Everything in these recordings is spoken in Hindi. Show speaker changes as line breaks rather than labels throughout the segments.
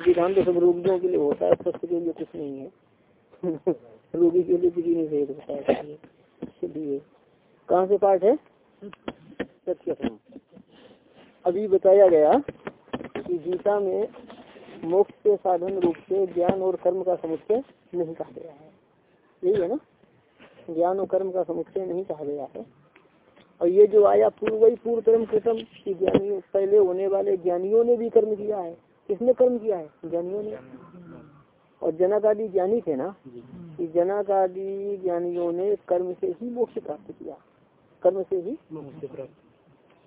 विधान तो सब रोगियों के लिए होता है, स्वस्थ के लिए कुछ नहीं है। रोगी के लिए कुछ नहीं भेद होता है इसलिए कहाँ से पाठ है? सत्य अभी बताया गया कि गीता में मोक्ष के साधन रूप से ज्ञान और कर्म का समुच्चय नहीं कहा गया है। यही है ना? ज्ञान और कर्म का समुच्चय नहीं कहा गया है। और ये जो आया पूर्व ही पूर्व कर्म कृतम की ज्ञानियों पहले होने वाले ज्ञानियों ने भी कर्म किया है। किसने कर्म किया है? ज्ञानियों ने। और जनक आदि ज्ञानी थे ना? कि जनक आदि ज्ञानियों ने कर्म से ही मोक्ष प्राप्त किया। कर्म से ही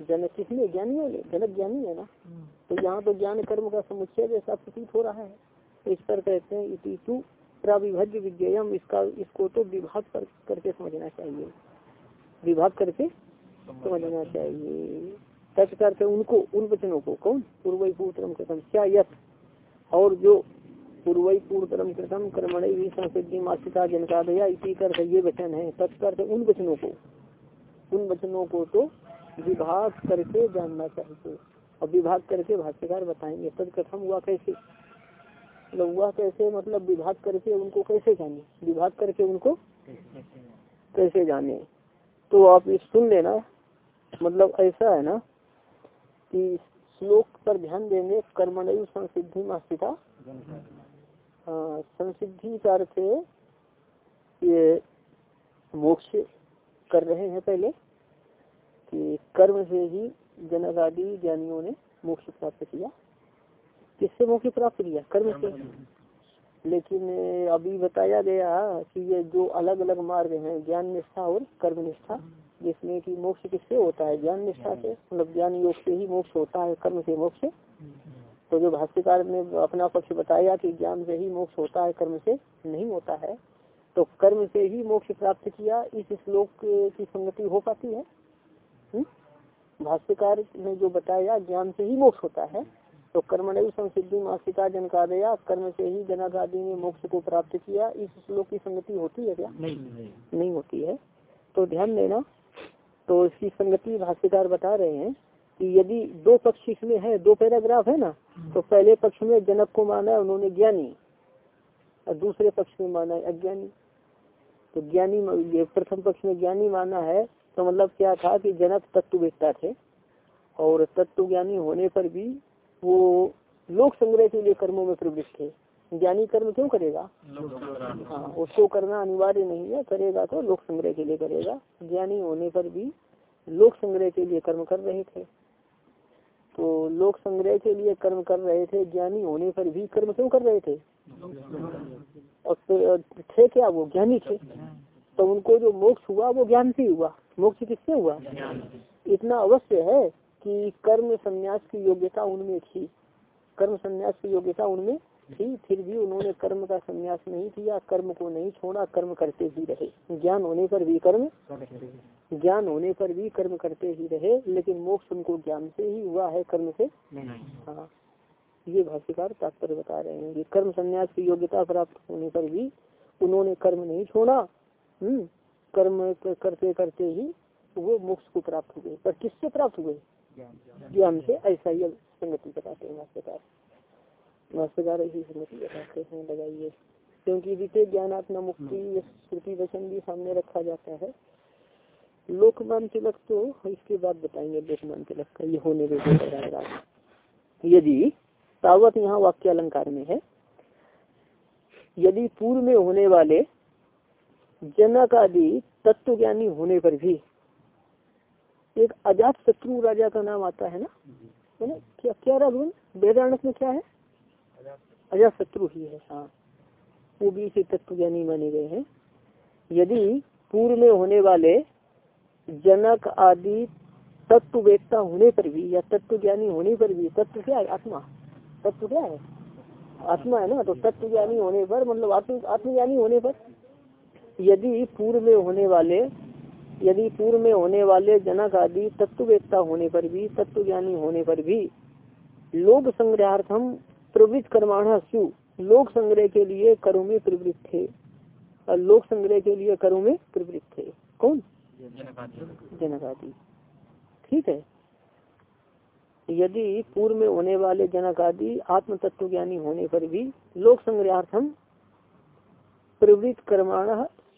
जनक किसने? ज्ञानियों ने। जनक ज्ञानी है ना? तो यहाँ तो ज्ञान कर्म का समुच्चय जैसा प्रतीत हो रहा है। इस पर कहते हैं इति प्राविभज्य विज्ञम इसका इसको तो विभाग कर, करके समझना चाहिए। विभाग करके समझना चाहिए। तट करते उनको उन वचनों को कौन? पूर्व पूर्वतरम कृतम। क्या यथ और जो पूर्व पूर्वतरम कृतम कर्मण संसिद्धि मासिका जनकादया इसी कर ये वचन है। तत्कर उन वचनों को उन वचनों को तो विभाग करके जानना चाहिए। और विभाग करके भाष्यकार बताएँगे तत्कथम हुआ कैसे? हुआ कैसे मतलब विभाग करके उनको कैसे जाने? विभाग करके उनको कैसे जाने? तो आप ये सुन लेना मतलब ऐसा है ना कि श्लोक पर ध्यान देंगे कर्मणयु संसिद्धि मास्तिका हाँ संसिद्धि का ये मोक्ष कर रहे हैं पहले कि कर्म से ही जनक आदि ज्ञानियों ने मोक्ष प्राप्त किया। किससे मोक्ष प्राप्त किया कर्म से लेकिन अभी बताया गया कि ये जो अलग अलग मार्ग हैं ज्ञान निष्ठा और कर्म निष्ठा जिसमें कि मोक्ष किससे होता है? ज्ञान निष्ठा से मतलब ज्ञान योग से ही मोक्ष होता है कर्म से मोक्ष तो जो भाष्यकार ने अपना पक्ष बताया कि ज्ञान से ही मोक्ष होता है कर्म से नहीं होता है तो कर्म से ही मोक्ष प्राप्त किया इस श्लोक की संगति हो पाती है? भाष्यकार ने जो बताया ज्ञान से ही मोक्ष होता है तो कर्मणय संसिद्धि मासिका जनकादया कर्म से ही जनक आदि ने मोक्ष को प्राप्त किया। इस श्लोक की संगति होती है क्या? नहीं नहीं, नहीं। होती है। तो ध्यान देना। तो इसकी संगति भाष्यकार बता रहे हैं कि यदि दो पक्ष इसमें है दो पैराग्राफ है ना तो पहले पक्ष में जनक को माना है उन्होंने ज्ञानी। और दूसरे पक्ष में माना है अज्ञानी। तो ज्ञानी प्रथम पक्ष में ज्ञानी माना है तो मतलब क्या था कि जनक तत्व तत्ववेत्ता थे। और तत्व ज्ञानी होने पर भी वो लोक संग्रह के लिए कर्मों में प्रवृत्त थे ज्ञानी कर्म क्यों करेगा? हाँ उसको करना अनिवार्य नहीं है करेगा तो लोक संग्रह के लिए करेगा। ज्ञानी होने पर भी लोक संग्रह के लिए कर्म कर रहे थे। तो लोक संग्रह के लिए कर्म कर रहे थे ज्ञानी होने पर भी कर्म क्यों कर रहे थे? और थे क्या वो? ज्ञानी थे। तो उनको जो मोक्ष हुआ वो ज्ञान से हुआ। मोक्ष किससे हुआ? इतना अवश्य है कि कर्म संन्यास की योग्यता उनमें थी। कर्म संन्यास की योग्यता उनमें थी फिर भी उन्होंने कर्म का संन्यास नहीं किया कर्म को नहीं छोड़ा कर्म करते ही रहे। ज्ञान होने पर भी कर्म ज्ञान होने पर भी कर्म करते ही रहे लेकिन मोक्ष उनको ज्ञान से ही हुआ है कर्म से। हाँ ये भाष्यकार तात्पर्य बता रहे हैं कि कर्म संन्यास की योग्यता प्राप्त होने पर भी उन्होंने कर्म नहीं छोड़ा। हम्म कर्म करते करते ही वो मोक्ष को प्राप्त हुए पर किससे प्राप्त हुए? ज्ञान से ऐसा ही संगति बताते हैं भाष्यकार भाष्यकार ऐसी संगति बताते हैं लगाइए। क्योंकि विषय ज्ञानात्मा मुक्ति श्रुति वचन भी सामने रखा जाता है। लोकमान तिलक तो इसके बाद बताएँगे लोकमान तिलक का ये होने में यदि तावत यहाँ वाक्य अलंकार में है यदि पूर्व में होने वाले जनक आदि तत्व ज्ञानी होने पर भी एक अजात शत्रु राजा का नाम आता है ना? है ना? क्या क्या राघवन वेदांत में क्या है? अजात शत्रु ही है हाँ। वो भी इसे तत्व ज्ञानी माने गए हैं। यदि पूर्व में होने वाले जनक आदि तत्व वेदता होने पर भी या तत्व ज्ञानी होने पर भी, तत्व क्या है? आत्मा। तत्व क्या है? आत्मा है ना? तो तत्व ज्ञानी होने पर मतलब आत्म, आत्मज्ञानी होने पर। यदि पूर्व में होने वाले यदि पूर्व में होने वाले जनक आदि तत्ववेत्ता होने पर भी तत्व ज्ञानी होने पर भी लोक संग्रहार्थम प्रवृत्त कर्माण लोक संग्रह के लिए करों में प्रवृत्त थे और लोक संग्रह के लिए करों में प्रवृत्त थे कौन? जनक आदि। ठीक है। यदि पूर्व में होने वाले जनक आदि आत्म तत्व ज्ञानी होने पर भी लोक संग्रहार्थम प्रवृत्त कर्माण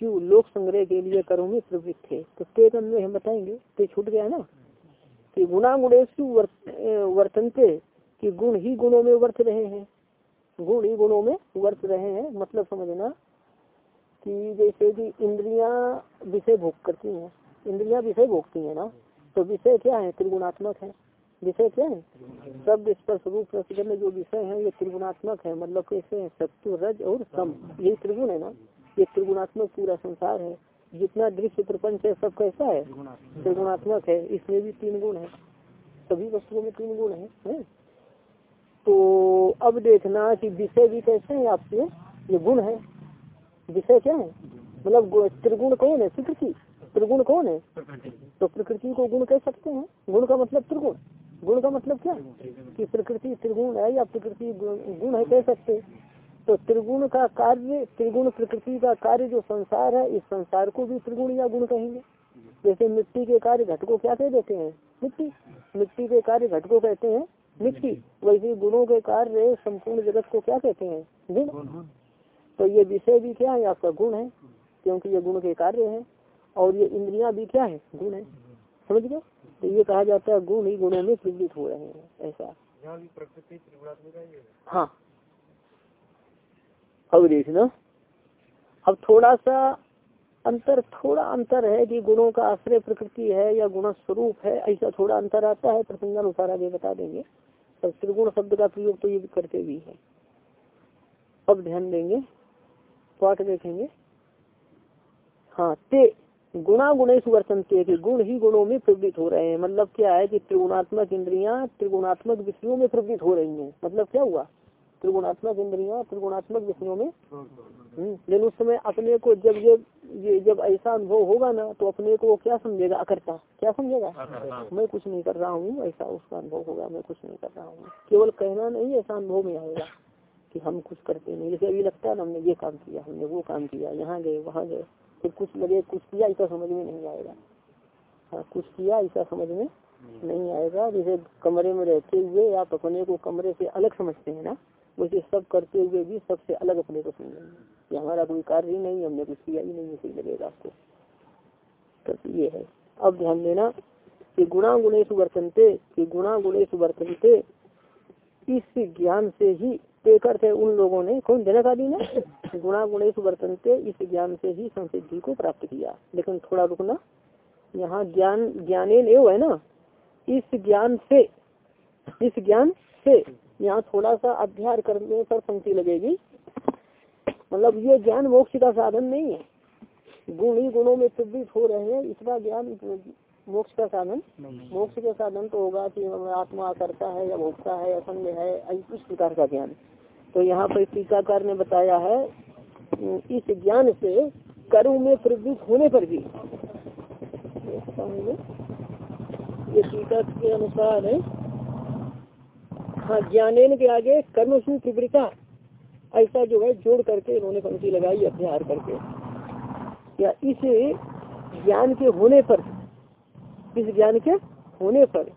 लोक संग्रह के लिए कर्म में प्रवृत्त थे। तो में हम बताएँगे तो छूट गया ना? कि गुणा गुणेशु वर्तनते कि गुण ही गुणों में वर्त रहे हैं। गुण ही गुणों में वर्त रहे हैं। मतलब समझना कि जैसे कि इंद्रिया विषय भोग करती हैं। इंद्रिया विषय भोगती हैं ना? तो विषय क्या है? त्रिगुणात्मक है। विषय क्या है? शब्द, स्पर्श, रूप में जो विषय है, ये त्रिगुणात्मक है। मतलब कैसे है? सत्य रज और सम। यही त्रिगुण है ना? ये त्रिगुणात्मक पूरा संसार है। जितना दृश्य प्रपंच है सब कैसा है? त्रिगुणात्मक। है। इसमें भी तीन गुण है। सभी वस्तुओं में तीन गुण है, है? तो अब देखना कि विषय भी कैसे है आपके? ये गुण है। विषय क्या है? मतलब त्रिगुण कौन है? प्रकृति। त्रिगुण कौन है? तो प्रकृति को गुण कह सकते हैं। गुण का मतलब त्रिगुण। गुण का मतलब क्या? कि प्रकृति त्रिगुण है या प्रकृति गुण है कह सकते तो त्रिगुण का कार्य त्रिगुण प्रकृति का कार्य जो संसार है इस संसार को भी त्रिगुण या गुण कहेंगे। जैसे मिट्टी के कार्य घट को क्या कह देते हैं? मिट्टी। मिट्टी के कार्य घट को कहते हैं मिट्टी। वैसे गुणों के कार्य संपूर्ण जगत को क्या कहते हैं? गुण। तो ये विषय भी क्या है? आपका गुण है क्योंकि ये गुण के कार्य है और ये इंद्रिया भी क्या है? गुण है। समझ गए? तो ये कहा जाता है गुण ही गुणों में प्रवृत्त हो रहे हैं ऐसा। हाँ। अब देखना अब थोड़ा सा अंतर, थोड़ा अंतर है कि गुणों का आश्रय प्रकृति है या गुण स्वरूप है, ऐसा थोड़ा अंतर आता है, प्रसंगानुसार आगे बता देंगे। तो त्रिगुण शब्द का प्रयोग तो ये भी करते भी है। अब ध्यान देंगे, पाठ देखेंगे। हाँ ते गुणा गुणेश वर्तनते के गुण ही गुणों में प्रवृत्त हो रहे हैं। मतलब क्या है कि त्रिगुणात्मक इंद्रिया त्रिगुणात्मक विषयों में प्रवृत्त हो रही है। मतलब क्या हुआ? त्रिगुणात्मक इंद्रियाँ त्रिगुणात्मक विषयों में। हम्म, लेकिन उस समय अपने को जब ये ये जब ऐसा अनुभव होगा ना तो अपने को क्या समझेगा? अकर्ता। क्या समझेगा? मैं कुछ नहीं कर रहा हूँ ऐसा उसका अनुभव होगा मैं कुछ नहीं कर रहा हूँ। केवल कहना नहीं ऐसा अनुभव में आएगा कि हम कुछ करते नहीं। जैसे अभी लगता है ना हमने ये काम किया हमने वो काम किया यहाँ गए वहाँ गए फिर कुछ लगे कुछ किया ऐसा समझ में नहीं आएगा। हाँ कुछ किया ऐसा समझ में नहीं आएगा। जैसे कमरे में रहते हुए आप अपने को कमरे से अलग समझते हैं ना वैसे सब करते हुए भी सबसे अलग अपने को समझेंगे कि हमारा कोई कार्य ही नहीं, हमने कुछ किया ही नहीं, ऐसे लगेगा आपको। तो ये है। अब ध्यान देना कि गुणा गुणेश वर्तनते कि गुणा गुणेश वर्तनते इस ज्ञान से ही पेकर थे उन लोगों ने, कौन? जनक आदि ने? गुणा गुणेश वर्तनते इस ज्ञान से ही संसिद्धि को प्राप्त किया। लेकिन थोड़ा रुकना, यहाँ ज्ञान ज्ञाने है ना? इस ज्ञान से, इस ज्ञान से यहाँ थोड़ा सा अध्ययन करने पर पंक्ति लगेगी। मतलब ये ज्ञान मोक्ष का साधन नहीं है। गुण ही गुणों में प्रवृत्त हो रहे हैं इतना ज्ञान मोक्ष का साधन मोक्ष का साधन तो होगा कि आत्मा करता है या भोगता है असंग है इस प्रकार का ज्ञान। तो यहाँ पर टीकाकार ने बताया है इस ज्ञान से कर्म में प्रवृत्त होने पर भी ये टीका के अनुसार है। हाँ ज्ञान के आगे कर्म तीव्रता ऐसा जो है जोड़ करके इन्होंने पंक्ति लगाई अध्ययन करके। या इस ज्ञान के होने पर इस ज्ञान के होने पर।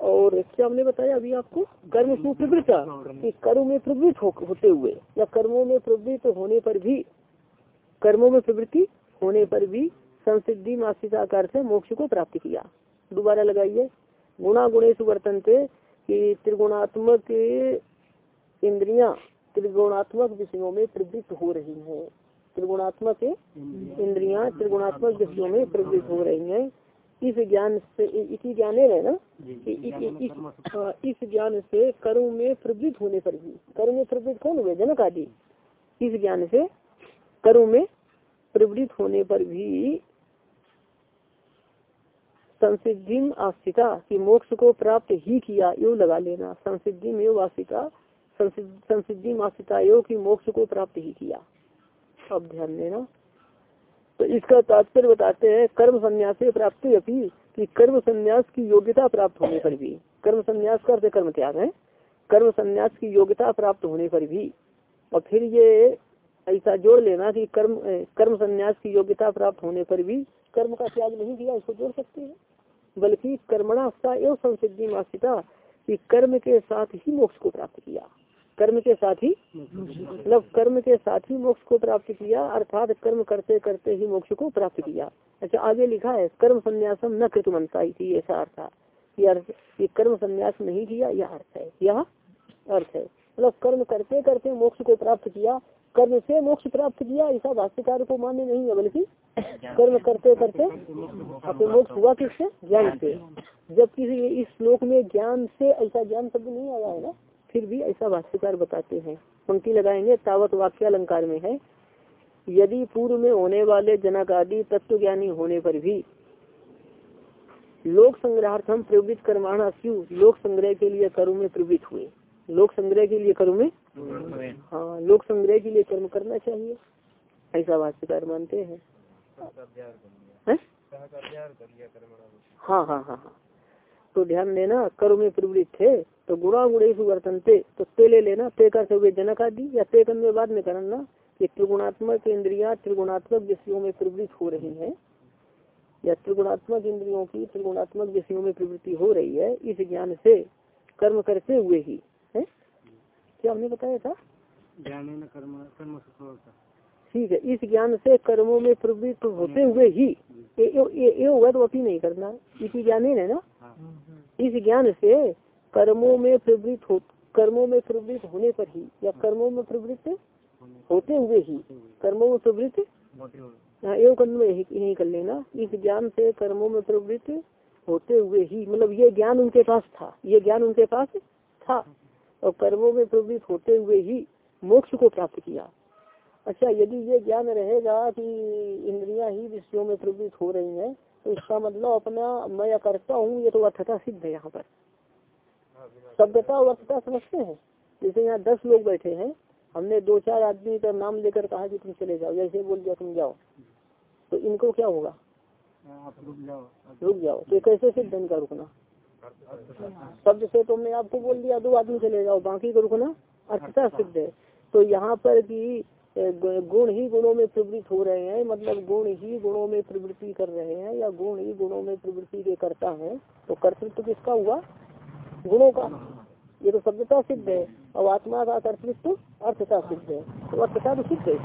और क्या हमने बताया अभी आपको? कर्म सुप्रवृत्ता कि कर्म में प्रवृत्त हो, होते हुए। या कर्मों में प्रवृत्त होने पर भी कर्मों में प्रवृत्ति होने पर भी संसिद्धि मासिकाकार से मोक्ष को प्राप्त किया। दोबारा लगाइए। गुणा गुणेश वर्तनते कि त्रिगुणात्मक इंद्रियाँ त्रिगुणात्मक विषयों में प्रवृत्त हो रही हैं। त्रिगुणात्मक इंद्रियाँ त्रिगुणात्मक विषयों में प्रवृत्त हो रही हैं। इस ज्ञान से इसी ज्ञान है ना? इस, हाँ, इस ज्ञान से कर्म में प्रवृत्त होने पर भी। कर्म में प्रवृत्त कौन हुए? जनक आदि। इस ज्ञान से कर्म में प्रवृत्त होने पर भी संसिद्धि आस्थिका की मोक्ष को प्राप्त ही किया, यो लगा लेना। संसिद्धि में वासिका संसिद्धि आस्थिका यो, की मोक्ष को प्राप्त ही किया। अब ध्यान देना। तो इसका तात्पर्य बताते हैं, कर्म संन्यास प्राप्ति अपनी कि कर्म संन्यास की योग्यता प्राप्त होने पर भी। कर्म संन्यास करते कर्म त्याग, है? कर्म संन्यास की योग्यता प्राप्त होने पर भी। और फिर ये ऐसा जोड़ लेना कि कर्म कर्म संन्यास की योग्यता प्राप्त होने पर भी कर्म का त्याग नहीं किया इसको जोड़ सकते हैं। बल्कि कर्मणा एवं संसिद्धि मासिता कि कर्म के साथ ही मोक्ष को प्राप्त किया। कर्म के साथ ही मतलब कर्म के साथ ही मोक्ष को प्राप्त किया, अर्थात कर्म करते करते ही मोक्ष को प्राप्त किया। अच्छा आगे लिखा है, कर्म संन्यासम न कृतमंता ऐसा अर्थ, ये कर्म संन्यास नहीं किया, यह अर्थ है। यह अर्थ है। मतलब कर्म करते करते मोक्ष को प्राप्त किया कर्म से मोक्ष प्राप्त किया, ऐसा भाष्यकार को मान्य नहीं है, बल्कि कर्म करते करते अपने मोक्ष हुआ किससे ज्ञान से जब किसी इस श्लोक में ज्ञान से ऐसा ज्ञान शब्द नहीं आया है ना, फिर भी ऐसा भाष्यकार बताते हैं। पंक्ति लगाएँगे, तावत वाक्य अलंकार में है, यदि पूर्व में होने वाले जनक आदि तत्व ज्ञानी होने पर भी लोक संग्रहार्थम प्रवृत्त कर्माणा क्यों? लोक संग्रह के लिए कर्म में प्रवृत्त हुए। लोक संग्रह के लिए कर्म में हाँ लोक संग्रह के लिए कर्म करना चाहिए। ऐसा भाष्यकार मानते हैं। हाँ? हाँ हाँ हाँ तो ध्यान देना, कर्म में प्रवृत्त थे तो गुणा गुणेश वर्तनते तो ते ले लेना, ते करते हुए जनक आदि, या ते करने बाद में करना, कि त्रिगुणात्मक इंद्रिया त्रिगुणात्मक विषयों में प्रवृत्त हो रही है, या त्रिगुणात्मक इंद्रियों की त्रिगुणात्मक विषयों में प्रवृत्ति हो रही है, इस ज्ञान से कर्म करते हुए है। क्या हमने बताया था? ज्ञान ठीक है इस ज्ञान से कर्मों में प्रवृत्त होते हुए ही ये होगा तो अभी नहीं करना। इसी ज्ञान है ना? इस ज्ञान से कर्मों में प्रवृत्त हो कर्मों में प्रवृत्त होने पर ही या कर्मों में प्रवृत्त होते हुए ही कर्मों में प्रवृत्त? हाँ एवं कर्म यही कर लेना। इस ज्ञान से कर्मों में प्रवृत्त होते हुए ही मतलब ये ज्ञान उनके पास था ये ज्ञान उनके पास था। और कर्मों में प्रवृत्त होते हुए ही मोक्ष को प्राप्त किया। अच्छा यदि ये ज्ञान रहेगा कि इंद्रियाँ ही विषयों में प्रवृत्त हो रही हैं तो इसका मतलब अपना मैं करता हूँ ये तो अर्थता सिद्ध है यहाँ पर। शब्दता और अर्थता समझते हैं। जैसे यहाँ दस लोग बैठे हैं हमने दो चार आदमी का नाम लेकर कहा कि तुम चले जाओ जैसे बोल दिया तुम जाओ। तो इनको क्या होगा? रुक जाओ। तो कैसे सिद्ध इनका रुकना? शब्द से तो मैं आपको बोल दिया दो आदमी चले जाओ बाकी का रुकना अर्थता सिद्ध है। तो यहाँ पर की गुण ही गुणों में प्रवृत्त हो रहे हैं मतलब गुण ही गुणों में प्रवृत्ति कर रहे हैं या गुण ही गुणों में प्रवृत्ति के करता है तो कर्तृत्व किसका हुआ? गुणों का। ये तो शब्दता सिद्ध है और आत्मा का कर्तृत्व अर्थता सिद्ध है तो अर्थता तो सिद्ध है।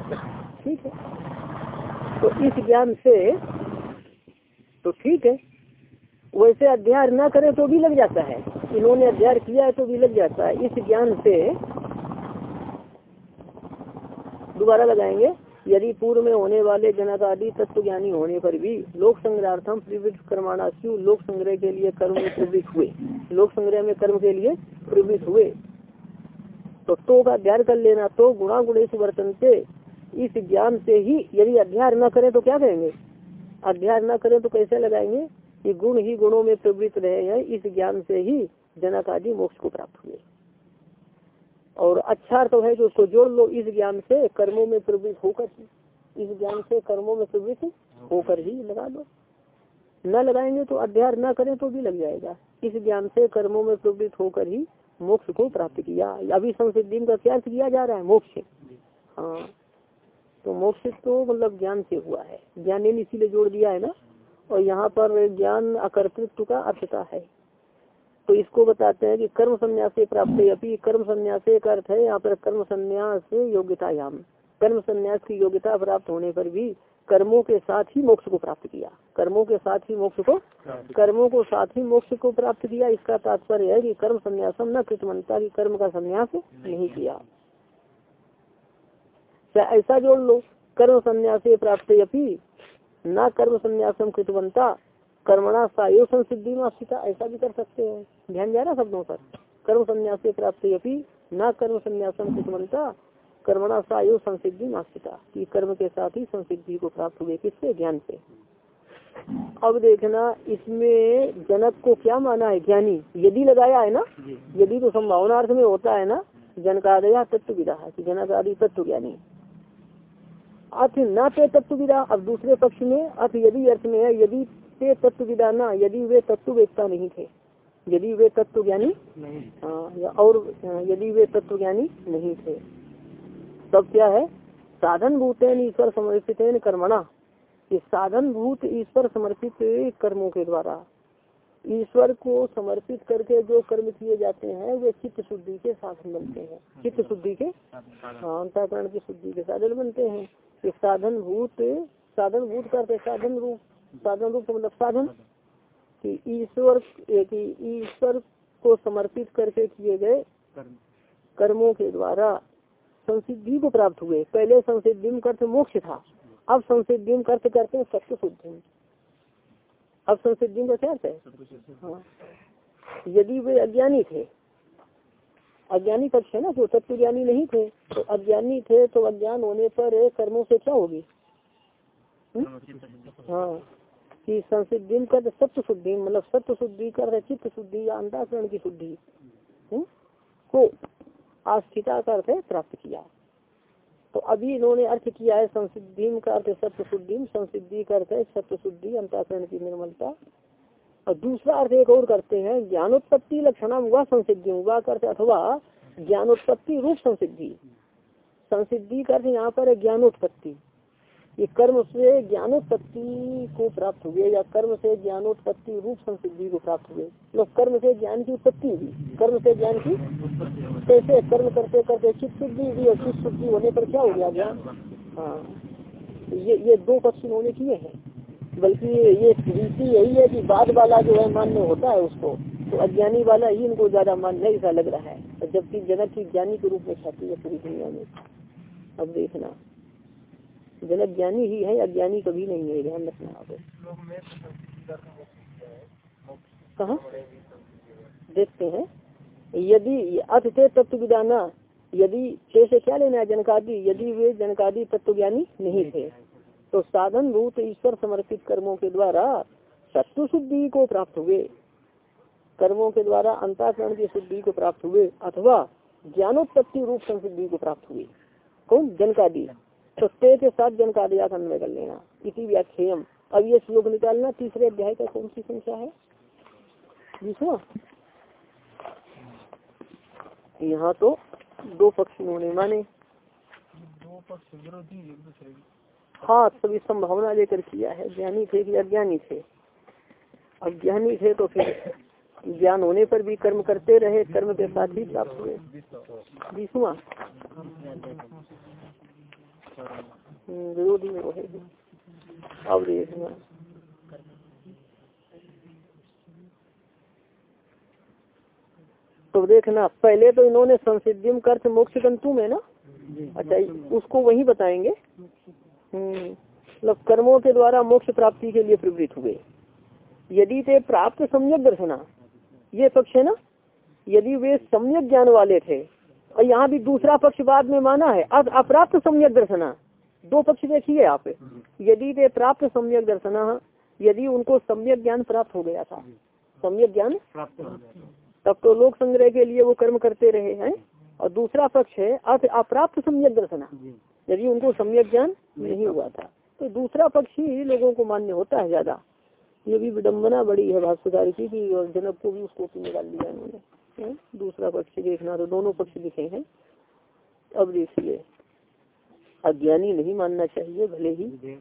ठीक है। तो इस ज्ञान से तो ठीक है वैसे अध्ययन न करे तो भी लग जाता है। इन्होंने अध्ययन किया है तो भी लग जाता है। इस ज्ञान से दोबारा लगाएँगे, यदि पूर्व में होने वाले जनक तत्व ज्ञानी होने पर भी लोक संग्रहार्थम प्रवृत्त कर्माणा क्यों लोक संग्रह के लिए कर्म में प्रवृत्त हुए। लोक संग्रह में कर्म के लिए प्रवृत्त हुए। तो तो का अध्ययन कर लेना तो गुणा गुणेश वर्तनते इस ज्ञान से ही यदि अध्ययन न करें तो क्या करेंगे अध्ययन न करें तो कैसे लगाएँगे? कि गुण ही गुणों में प्रवृत्त रहे हैं, इस ज्ञान से ही जनक आदि मोक्ष को प्राप्त हुए। और अच्छा तो है जो उसको जोड़ लो, इस ज्ञान से कर्मों में प्रवृत्त होकर इस ज्ञान से कर्मों में प्रवृत्त होकर ही लगा लो। न लगाएँगे तो अध्ययन न करें तो भी लग जाएगा। इस ज्ञान से कर्मों में प्रवृत्त होकर ही मोक्ष को प्राप्त किया। अभी संसिद्धि का क्या किया जा रहा है, मोक्ष हाँ तो मोक्ष तो मतलब ज्ञान से हुआ है। ज्ञान ने इसीलिए जोड़ दिया है ना? और यहाँ पर ज्ञान अकर्तृत्व का अर्थता है। तो इसको बताते हैं कि कर्म संन्यास प्राप्त अभी कर्म संन्यास का अर्थ है यहाँ पर कर्म संन्यास योग्यतायाम। कर्म संन्यास की योग्यता प्राप्त होने पर भी कर्मों के साथ ही मोक्ष को प्राप्त किया। कर्मों के साथ ही मोक्ष को कर्मों को साथ ही मोक्ष को प्राप्त किया। इसका तात्पर्य है कि कर्म संन्यासम न कृतमंता की कर्म का संन्यास नहीं किया। क्या ऐसा जोड़ लो? कर्म संन्यास प्राप्त अपनी न कर्म संन्यासम कृतवंता कर्मणा सायो संसिद्धि में ऐसा भी कर सकते हैं। ध्यान जा रहा शब्दों पर? कर्म संन्यास प्राप्त अपनी न कर्म संन्यासम कुटमंता कर्मणा सायो संसिद्धि में स्थित। कि कर्म के साथ ही संसिद्धि को प्राप्त हुए किससे? ज्ञान से। अब देखना इसमें जनक को क्या माना है? ज्ञानी। यदि लगाया है ना यदि तो संभावना अर्थ में होता है ना जनकादया तत्व विदा कि जनक आदि तत्व ज्ञानी अर्थ न पे तत्व विदा अब दूसरे पक्ष में अर्थ यदि अर्थ में है यदि ते तत्व विदाना यदि वे तत्व वेदता नहीं थे। यदि वे तत्व ज्ञानी और यदि वे तत्व ज्ञानी नहीं थे। तब क्या है? साधन भूतेन ईश्वर समर्पित कर्मणा। ये साधन भूत ईश्वर समर्पित कर्मों के द्वारा। ईश्वर को समर्पित करके जो कर्म किए जाते हैं वे चित्त शुद्धि के साधन बनते हैं। चित्त शुद्धि के हाँ अंतकरण की शुद्धि के साधन बनते हैं। साधन भूत साधन भूत करते साधन रूप। साधन रूप मतलब साधन। कि ईश्वर कि ईश्वर को समर्पित करके किए गए कर्मों। के द्वारा संसिद्धि को प्राप्त हुए। पहले संसिद्धि करते मोक्ष था। अब संसिद्धि करते करते सत्य शुद्धि। अब संसिद्धि का क्या है? हाँ। यदि वे अज्ञानी थे अज्ञानी पक्ष है ना जो तत्व ज्ञानी नहीं थे तो अज्ञानी थे तो अज्ञान होने पर कर्मों से क्या होगी? हाँ कि संसिद्धि कर सत्य शुद्धि मतलब सत्य शुद्धि कर चित्त शुद्धि या अंताकरण की शुद्धि। को आस्थिता करते प्राप्त किया। तो अभी इन्होंने अर्थ किया है संसिद्धि का अर्थ सत्य शुद्धि संसिद्धि का अर्थ सत्य शुद्धि अंताकरण की निर्मलता। और दूसरा अर्थ एक और करते हैं, ज्ञानोत्पत्ति लक्षण हुआ संसिद्धि, हुआ करते अथवा ज्ञानोत्पत्ति रूप संसिद्धि। संसिद्धि का अर्थ यहाँ पर ज्ञानोत्पत्ति। ये कर्म से ज्ञानोत्पत्ति को प्राप्त हुए या कर्म से ज्ञानोत्पत्ति रूप संसिद्धि को प्राप्त हुए मतलब कर्म से ज्ञान की उत्पत्ति हुई। कर्म से ज्ञान की कैसे? कर्म करते करते चित्त शुद्धि हुई और चित्त शुद्धि होने पर क्या हो गया? ज्ञान। हाँ। ये ये दो पक्ष इन्होंने किए हैं। बल्कि ये रीति यही है कि बाद वाला जो है मान्य होता है उसको तो अज्ञानी वाला ही इनको ज़्यादा मान्य ऐसा लग रहा है। जबकि जनक की ज्ञानी के रूप में ख्याति है पूरी दुनिया में। अब देखना जनक ज्ञानी ही है अज्ञानी कभी नहीं है, ध्यान रखना आप। कहा? देखते हैं। यदि अर्थ थे तत्व विदाना यदि से क्या लेना है जनकादि? यदि वे जनकादि तत्व ज्ञानी नहीं थे। तो साधन रूप ईश्वर समर्पित कर्मों के द्वारा सत्व शुद्धि को प्राप्त हुए। कर्मों के द्वारा अंताकरण की शुद्धि को प्राप्त हुए अथवा ज्ञानोत्पत्ति रूप संसिद्धि को प्राप्त हुए। कौन? जनकादि तो ते के साथ जनकादिया का अन्वय कर लेना। इसी व्याख्यम अब ये श्लोक निकालना, तीसरे अध्याय का कौन सी संख्या है? जिसवा यहाँ तो दो पक्ष उन्होंने माने।
दो पक्ष विरोधी एक दूसरे
हाँ सभी संभावना लेकर किया है। ज्ञानी थे कि अज्ञानी थे? अज्ञानी थे तो फिर ज्ञान होने पर भी कर्म करते रहे, कर्म के साथ ही प्राप्त हुए। विरोधी में अब देखना तो देखना, पहले तो इन्होंने संसिद्धिम कर्थ मोक्ष गंतु में ना? अच्छा उसको वही बताएँगे? मतलब कर्मों के द्वारा मोक्ष प्राप्ति के लिए प्रवृत्त हुए। यदि ते प्राप्त सम्यक दर्शना ये पक्ष है ना? यदि वे सम्यक ज्ञान वाले थे और यहाँ भी दूसरा पक्ष बाद में माना है अब अप्राप्त सम्यक दर्शना दो पक्ष देखिए आप यदि वे प्राप्त सम्यक दर्शना यदि उनको सम्यक ज्ञान प्राप्त हो गया था सम्यक ज्ञान तब तो लोक संग्रह के लिए वो कर्म करते रहे हैं और दूसरा पक्ष है अर्थ अप्राप्त सम्यक दर्शना। यदि उनको सम्यक ज्ञान नहीं हुआ था तो दूसरा पक्ष ही लोगों को मान्य होता है ज़्यादा। ये भी विडम्बना बड़ी है भाष्यकार की कि और जनक को भी उसको निकाल दिया इन्होंने। दूसरा पक्ष देखना तो दोनों पक्ष लिखे हैं। अब देखिए अज्ञानी नहीं मानना चाहिए भले ही।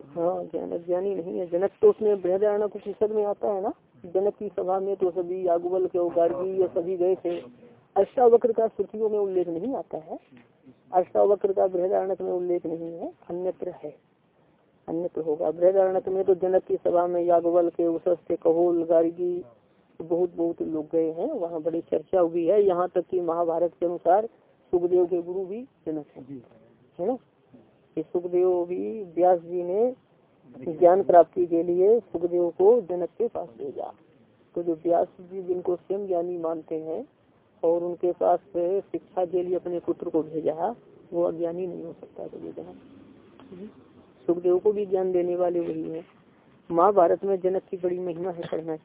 हाँ ज्ञान अज्ञानी नहीं है। जनक तो उसमें बृहदारण उपनिषद में आता है ना? जनक की सभा में तो सभी यागुबल के गार्गी ये सभी गए थे। अष्टावक्र का श्रुतियों में उल्लेख नहीं आता है। अष्टावक्र का बृहदारणक में उल्लेख नहीं है अन्यत्र है। अन्यत्र होगा। बृहदारणक में तो जनक की सभा में यागवल के उसस के कहोल गार्गी बहुत बहुत लोग गए हैं। वहाँ बड़ी चर्चा हुई है। यहाँ तक कि महाभारत के अनुसार सुखदेव के गुरु भी जनक है। है ना? सुखदेव भी व्यास जी ने ज्ञान प्राप्ति के लिए सुखदेव को जनक के पास भेजा। तो जो व्यास जी जिनको स्वयं ज्ञानी मानते हैं और उनके पास शिक्षा के लिए अपने पुत्र को भेजा, वो अज्ञानी नहीं हो सकता तो ये सुखदेव को भी ज्ञान देने वाले वही है। महाभारत में जनक की बड़ी महिमा है, पढ़ना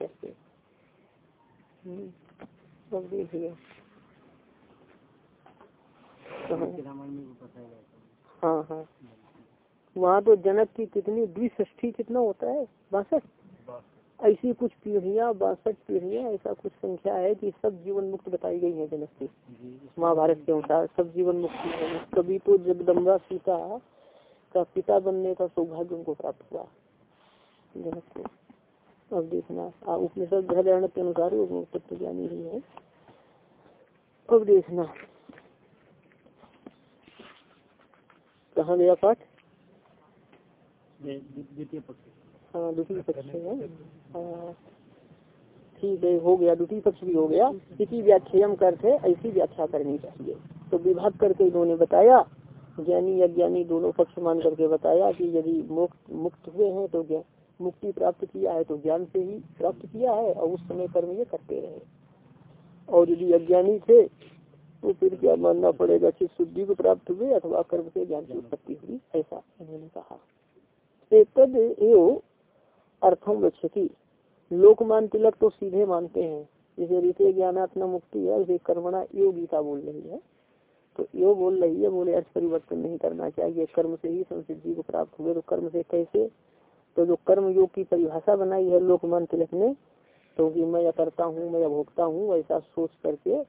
सब देखिए। हाँ हाँ। वहाँ तो जनक की कितनी द्विष्ठी कितना होता है? बासठ। ऐसी कुछ पीढ़ियाँ बासठ पीढ़ियाँ ऐसा कुछ संख्या है कि सब जीवन मुक्त बताई गई है जनक की महाभारत के अनुसार सब जीवन मुक्त कभी तो जगदम्बा सीता का पिता बनने का सौभाग्य उनको प्राप्त हुआ जनक को अब देखना उपनिषद ग्रहण के अनुसार ज्ञानी ही है। अब देखना कहाँ गया पाठ?
द्वितीय पक्ष।
हाँ द्वितीय पक्ष है। हाँ ठीक है हो गया द्वितीय पक्ष भी हो गया। इसी व्याख्याम करते ऐसी व्याख्या करनी चाहिए। तो विभाग करके इन्होंने बताया ज्ञानी अज्ञानी दोनों पक्ष मान करके बताया कि यदि मुक्त मुक्त हुए हैं तो मुक्ति प्राप्त किया है तो ज्ञान से ही प्राप्त किया है और उस समय कर्म ये करते रहे। और यदि अज्ञानी थे तो फिर क्या मानना पड़ेगा कि शुद्धि को प्राप्त हुए अथवा कर्म से ज्ञान की उत्पत्ति हुई ऐसा इन्होंने कहा। तद एव अर्थम वक्षति लोकमान तिलक तो सीधे मानते हैं। जैसे रीते ज्ञानात्म मुक्ति है उसे कर्मणा यो गीता बोल रही है। तो यो बोल रही है बोले अर्थ परिवर्तन नहीं करना चाहिए। कर्म से ही संसिद्धि को प्राप्त हुए। तो कर्म से कैसे? तो जो कर्म योग की परिभाषा बनाई है लोकमान तिलक ने तो कि मैं करता हूँ मैं भोगता हूँ ऐसा सोच करके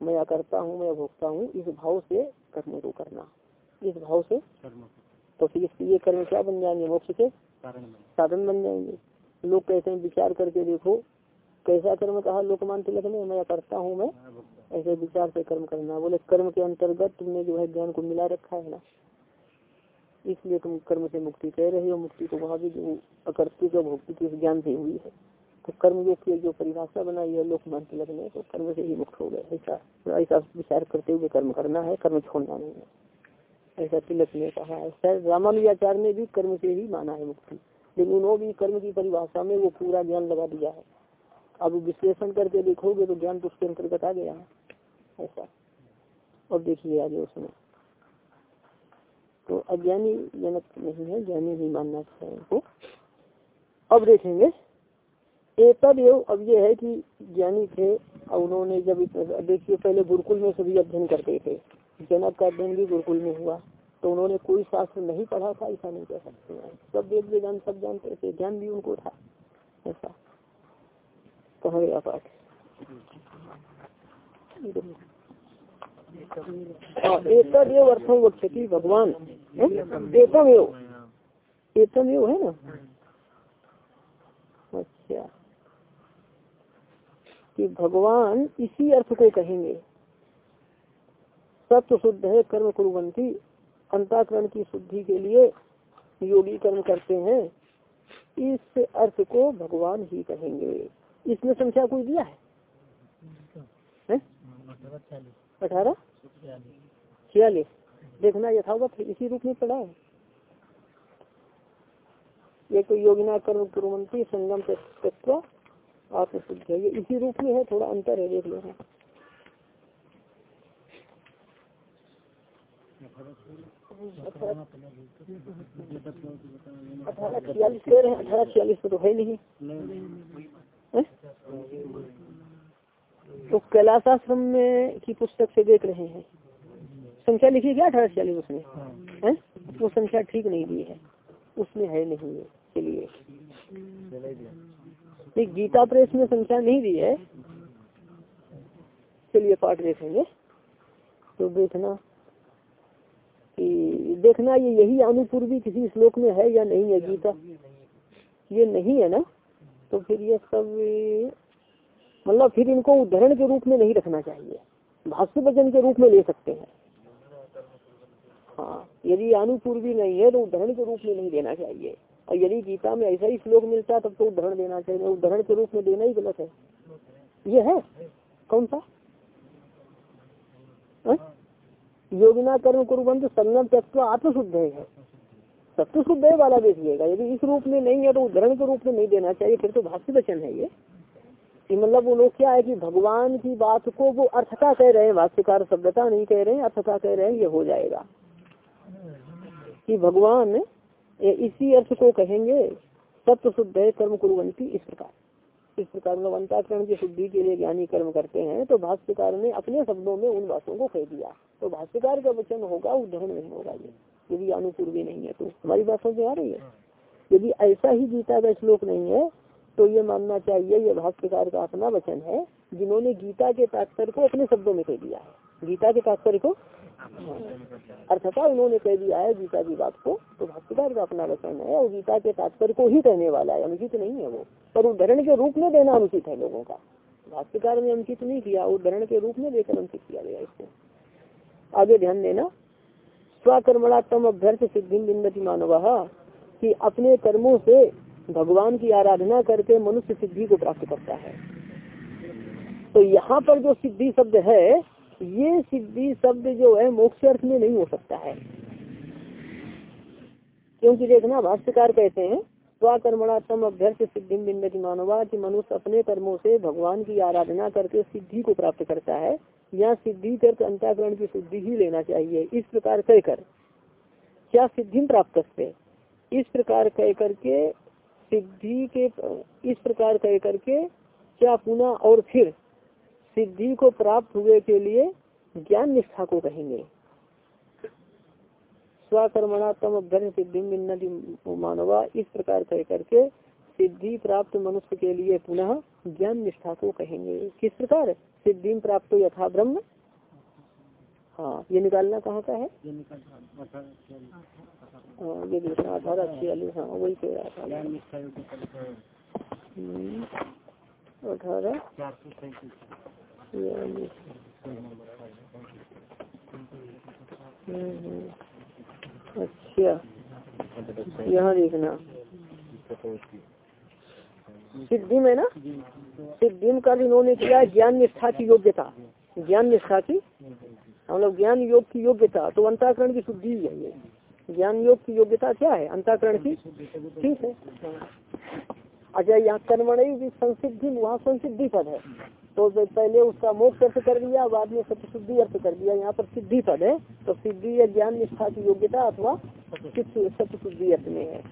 मैं करता हूँ मैं भोगता हूँ इस भाव से कर्म को करना। इस भाव से तो फिर ये कर्म क्या बन जाएँगे? मोक्ष के साधन बन जाएँगे। लोग कहते हैं? विचार करके देखो। कैसा कर्म कहा लोकमान तिलक ने? मैं करता हूँ मैं। ऐसे विचार से कर्म करना। बोले कर्म के अंतर्गत तुमने जो है ज्ञान को मिला रखा है ना? इसलिए तुम कर्म से मुक्ति कह रहे हो। मुक्ति तो वहाँ भी जो अकर्ती जो भोक्ति की ज्ञान से हुई है। तो कर्म योग की जो परिभाषा बनाई है लोकमान तिलक ने तो कर्म से ही मुक्त हो गए। ऐसा ऐसा विचार करते हुए कर्म करना है। कर्म छोड़ना नहीं है। ऐसा तिलक ने कहा। है शायद रामानुजाचार्य ने भी कर्म से ही माना है मुक्ति। लेकिन उन्होंने भी कर्म की परिभाषा में वो पूरा ज्ञान लगा दिया है। अब विश्लेषण करके देखोगे तो ज्ञान तो उसके अंतर्गत आ गया है। ऐसा। और देखिए आगे उसमें। तो अज्ञानी जनक नहीं है, ज्ञानी नहीं मानना चाहिए उनको। अब देखेंगे। एकद अब ये है कि ज्ञानी थे उन्होंने जब देखिए, पहले गुरुकुल में सभी अध्ययन करते थे। जनक का अध्ययन भी गुरुकुल में हुआ। तो उन्होंने कोई शास्त्र नहीं पढ़ा था, ऐसा नहीं कह सकते हैं। सब वेद वेदांत सब जानते थे, ज्ञान भी उनको था, ऐसा। कहा गया पाठ एकद एव अर्थम वक्षति भगवान। एकम एव है ना? अच्छा। कि भगवान इसी अर्थ को कहेंगे। सत्य शुद्ध है, कर्म कुरुवंती अंताकरण की शुद्धि के लिए योगी कर्म करते हैं। इस अर्थ को भगवान ही कहेंगे। इसमें संख्या कोई दिया है? अठारह? छियालीस। देखना यथावत इसी रूप में पढ़ा है। ये तो योगिना, कर्म कुरुवंती संगम तत्व, आत्मशुद्ध है। ये इसी रूप में है, थोड़ा अंतर है, देख लेना। अठारह छियालीस कह रहे हैं अठारह छियालीस तो है नहीं तो कैलाशाश्रम में की पुस्तक से देख रहे हैं संख्या लिखी क्या अठारह छियालीस उसमें है वो संख्या ठीक नहीं दी है उसमें है नहीं है चलिए नहीं गीता प्रेस में संख्या नहीं दी है चलिए पाठ देखेंगे तो देखना देखना ये यही अनुपूर्वी किसी श्लोक में है या नहीं है गीता? ये नहीं है ना? तो फिर ये सब मतलब फिर इनको उदाहरण के रूप में नहीं रखना चाहिए। भाष्य वचन के रूप में ले सकते हैं। हाँ यदि अनुपूर्वी नहीं है तो उदाहरण के रूप में नहीं देना चाहिए। और यदि गीता में ऐसा ही श्लोक मिलता है तब तो उदाहरण देना चाहिए। उदाहरण के रूप में देना ही गलत है। ये है? कौन सा? योगिना कर्म कुरुबंध संगम तत्व आत्मशुद्ध है। सत्य शुद्ध है वाला देखिएगा, यदि इस रूप में नहीं है तो उदाहरण के रूप में नहीं देना चाहिए, फिर तो भाष्य वचन है ये। कि मतलब वो लोग क्या है कि भगवान की बात को वो अर्थता कह रहे हैं, भाष्यकार शब्दता नहीं कह रहे हैं, अर्थता कह रहे हैं, ये हो जाएगा। कि भगवान इसी अर्थ को कहेंगे सत्य शुद्ध है कर्म कुरुवंती इस प्रकार। इस प्रकार मतलब की शुद्धि के लिए ज्ञानी कर्म करते हैं तो भाष्यकार ने अपने शब्दों में उन बातों को कह दिया। तो भाष्यकार का वचन होगा उदाहरण नहीं होगा ये। यदि अनुपूर्वी नहीं है तो। हमारी बात समझ आ रही है? यदि ऐसा ही गीता का श्लोक नहीं है तो ये मानना चाहिए, ये भाष्यकार का अपना वचन है, जिन्होंने गीता के तात्पर्य को अपने शब्दों में कह दिया है। गीता के तात्पर्य को? अर्थता उन्होंने कह दिया है गीता की बात को तो भाष्यकार का अपना वचन है और गीता के तात्पर्य को ही कहने वाला है, अनुचित नहीं है वो। पर उदाहरण के रूप में देना अनुचित है लोगों का। भाष्यकार ने अनुचित नहीं किया उदाहरण के रूप में देकर अनुचित किया गया इसको। आगे ध्यान देना। स्वकर्मणात्म अभ्यर्थ सिद्धि बिंदती मानव, कि अपने कर्मों से भगवान की आराधना करके मनुष्य सिद्धि को प्राप्त करता है। तो यहाँ पर जो सिद्धि शब्द है ये सिद्धि शब्द जो है, मोक्ष अर्थ में नहीं हो सकता है। क्योंकि देखना भाष्यकार कहते हैं स्वकर्मणात्म अभ्यर्थ सिद्धि बिंदती मानवा कि मनुष्य अपने कर्मों से भगवान की आराधना करके सिद्धि को प्राप्त करता है। या सिद्धि कर अंताकरण की शुद्धि ही लेना चाहिए। इस प्रकार कहकर क्या सिद्धि प्राप्त करते इस प्रकार कह करके सिद्धि के, इस प्रकार कह करके क्या पुनः और फिर सिद्धि को प्राप्त हुए के लिए ज्ञान निष्ठा को कहेंगे। स्वकर्मणात्म अभ्यर्थ सिद्धि मिन्नति मानवा इस प्रकार कह करके सिद्धि प्राप्त मनुष्य के लिए पुनः ज्ञान निष्ठा को कहेंगे। किस प्रकार? सिद्धि प्राप्त यथा ब्रह्म। हाँ ये निकालना कहाँ का है? ये देखना अठारह छियालीस हाँ वही कह रहा था। हम्म, अठारह। अच्छा। यहाँ देखना। सिद्धि में ना? सिद्धि का इन्होंने किया, ज्ञान निष्ठा की योग्यता। ज्ञान निष्ठा की? लोग ज्ञान योग की योग्यता तो अंताकरण की शुद्धि ही है ये। ज्ञान योग की योग्यता क्या है? अंताकरण की? ठीक है। अच्छा यहाँ कर्मणि संसिद्धि वहाँ संसिद्धि पद है। तो पहले उसका मोक्ष अर्थ कर दिया बाद में सत्यशुद्धि अर्थ कर दिया यहाँ पर सिद्धि पद है। तो सिद्धि या ज्ञान निष्ठा की योग्यता अथवा सत्यशुद्धि अर्थ में है?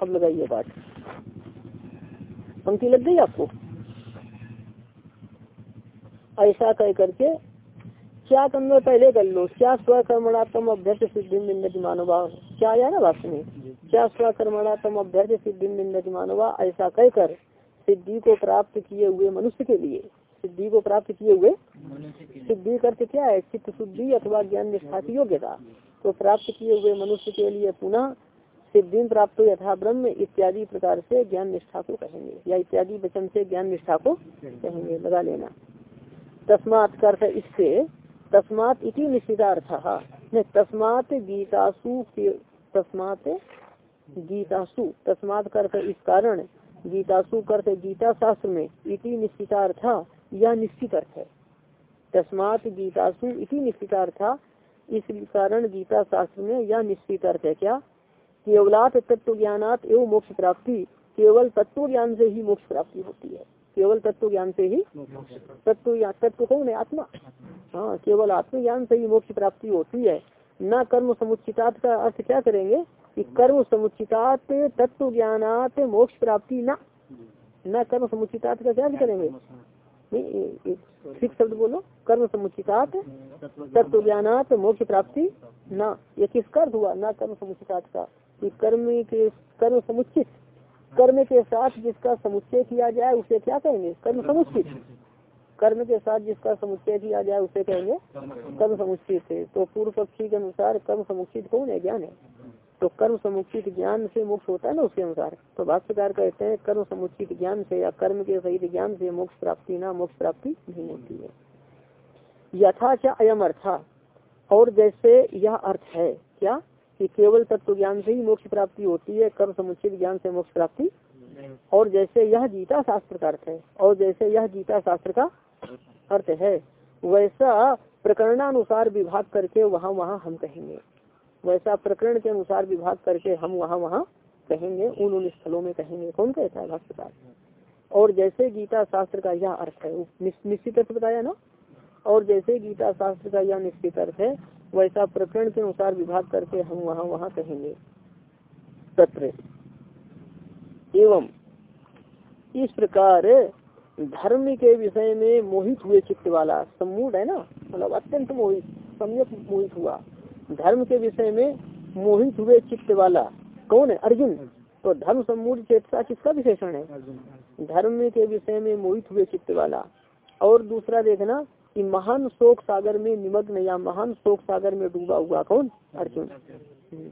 अब लगाइए बात पंक्ति लग गई आपको? ऐसा कह करके, क्या करना पहले कर लो, क्या स्वकर्मणात्म अभ्यर्थ सिद्धि निंदति मानवा? क्या आया ना वास्तव में? क्या स्वकर्मणात्म अभ्यर्थ सिद्धि निंदति मानवा? ऐसा कहकर सिद्धि को प्राप्त किए हुए मनुष्य के लिए। सिद्धि को प्राप्त किए हुए सिद्धि करते क्या है? चित्त शुद्धि अथवा ज्ञान निष्ठा की योग्यता तो प्राप्त किए हुए मनुष्य के लिए पुनः सिद्धि प्राप्त यथा ब्रह्म इत्यादि प्रकार से ज्ञान निष्ठा को कहेंगे। या इत्यादि वचन से ज्ञान निष्ठा को कहेंगे। लगा लेना। तस्मात कर इससे, तस्मात इति निश्चितार्थ। तस्मात गीतासु तस्मात गीतासु, तस्मात कर इस कारण गीतासु करते गीता शास्त्र में इति निश्चितार्थ यह निश्चित अर्थ है। तस्मात गीतासु इति निश्चितार्थ, इस कारण गीता शास्त्र में यह निश्चित अर्थ है क्या? केवलात तत्व ज्ञानात एवं मोक्ष प्राप्ति केवल तत्व ज्ञान से ही मोक्ष प्राप्ति होती है। केवल तत्व ज्ञान से ही तत्व तत्व कौन है? आत्मा। हाँ केवल आत्मज्ञान से ही मोक्ष प्राप्ति होती है। न कर्म समुचितात का अर्थ क्या करेंगे? कि कर्म समुचितात तत्व ज्ञानात मोक्ष प्राप्ति न न कर्म समुचितात का क्या करेंगे? नहीं ठीक शब्द बोलो। कर्म समुचितात, तत्व ज्ञानात, मोक्ष प्राप्ति, न। ये किसका अर्थ हुआ? न कर्म समुचितात का। कि कर्म के, कर्म समुचित, कर्म के साथ जिसका समुच्चय किया जाए, उसे क्या कहेंगे? कर्म समुचित। कर्म के साथ जिसका समुच्चय किया जाए, उसे कहेंगे कर्म समुचित। तो पूर्व पक्षी के अनुसार कर्म समुचित कौन है? ज्ञान है। तो कर्म समुचित ज्ञान से मोक्ष होता है ना उसके अनुसार। तो भाष्यकार कहते हैं, कर्म समुचित ज्ञान से या कर्म के सहित ज्ञान से मोक्ष प्राप्ति ना, मोक्ष प्राप्ति नहीं होती है। यथा क्या अयम अर्था। और जैसे यह अर्थ है, क्या? कि केवल तत्व ज्ञान से ही मोक्ष प्राप्ति होती है, कर्म समुचित ज्ञान से मोक्ष प्राप्ति और जैसे यह गीता शास्त्र का अर्थ है, और जैसे यह गीता शास्त्र का अर्थ है, वैसा प्रकरणानुसार विभाग करके वहाँ वहाँ हम कहेंगे। वैसा प्रकरण के अनुसार विभाग करके हम वहाँ वहाँ कहेंगे, उन उन स्थलों में कहेंगे। कौन कहता है भाष्यकार? और जैसे गीता शास्त्र का यह अर्थ है निश्चित अर्थ बताया ना? और जैसे गीता शास्त्र का यह निश्चित अर्थ है, वैसा प्रकरण के अनुसार विभाग करके हम वहाँ वहाँ कहेंगे। तत्र एवं इस प्रकार धर्म के विषय में मोहित हुए चित्त वाला सम्मूढ़ है ना? मतलब अत्यंत मोहित, सम्यक मोहित हुआ। धर्म के विषय में मोहित हुए चित्त वाला कौन है? अर्जुन। तो धर्म सम्मूढ़ चेतसा किसका विशेषण है? धर्म के विषय में मोहित हुए चित्त वाला और दूसरा देखना कि महान शोक सागर में निमग्न या महान शोक सागर में डूबा हुआ कौन? अर्जुन। हम्म।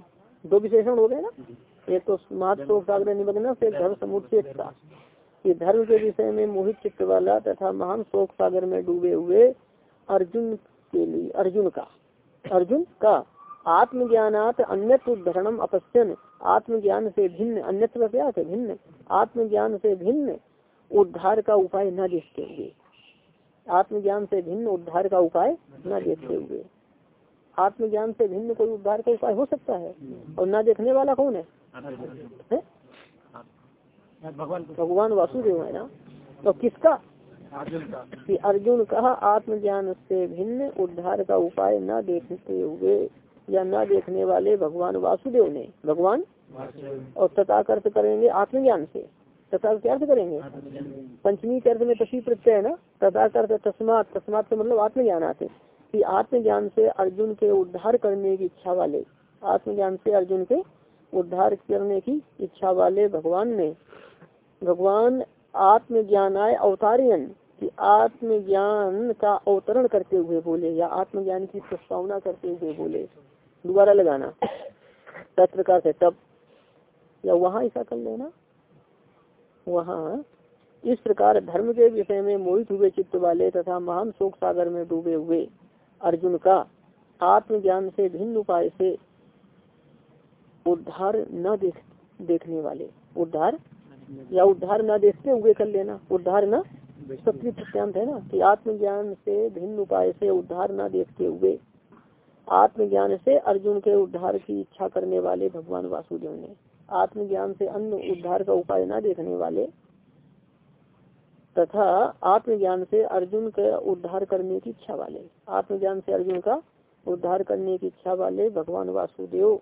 दो विशेषण हो गए ना? एक तो महान शोक सागर में निमग्न से धर्म समुचित का कि धर्म के विषय में मोहित चित्त वाला तथा महान शोक सागर में डूबे हुए अर्जुन के लिए अर्जुन का। अर्जुन का आत्मज्ञानात अन्य उद्धरणम अपश्यन। आत्मज्ञान से भिन्न अन्यत्र क्या है भिन्न? आत्मज्ञान से भिन्न उद्धार का उपाय न देखते हुए। आत्मज्ञान से भिन्न उद्धार का उपाय न देखते हुए। आत्मज्ञान से भिन्न कोई उद्धार का उपाय हो सकता है? और न देखने वाला कौन है, है?
भगवान।
भगवान वासुदेव है ना? तो किसका
का।
अर्जुन कहा आत्मज्ञान से भिन्न उद्धार का उपाय न देखते हुए या न देखने वाले भगवान वासुदेव ने। भगवान? और तथा अर्थ करेंगे आत्मज्ञान से। तथा क्या अर्थ करेंगे? पंचमी के अर्थ में तसी प्रत्यय है ना? तथा अर्थ तस्मात। तस्मात से मतलब आत्मज्ञान आते कि आत्मज्ञान से अर्जुन के उद्धार करने की इच्छा वाले आत्मज्ञान से अर्जुन के उद्धार करने की इच्छा वाले भगवान ने भगवान आत्मज्ञान आय अवतारियन, कि आत्मज्ञान का अवतरण करते हुए बोले, या आत्मज्ञान की प्रस्तावना करते हुए बोले। दोबारा लगाना। तत्व का से तब। या वहाँ ऐसा कर लेना। वहाँ। इस प्रकार धर्म के विषय में मोहित हुए चित्त वाले तथा महान शोक सागर में डूबे हुए अर्जुन का आत्मज्ञान से भिन्न उपाय से उद्धार न देख देखने वाले। उद्धार या उद्धार न देखते हुए कर लेना। उद्धार न शक्ति प्रत्यांत है ना, कि आत्मज्ञान से भिन्न उपाय से उद्धार न देखते हुए, आत्मज्ञान से अर्जुन के उद्धार की इच्छा करने वाले भगवान वासुदेव ने, आत्मज्ञान से अन्य उद्धार का उपाय न देखने वाले, तथा आत्मज्ञान से अर्जुन का उद्धार करने की इच्छा वाले, आत्मज्ञान से अर्जुन का उद्धार करने की इच्छा वाले भगवान वासुदेव,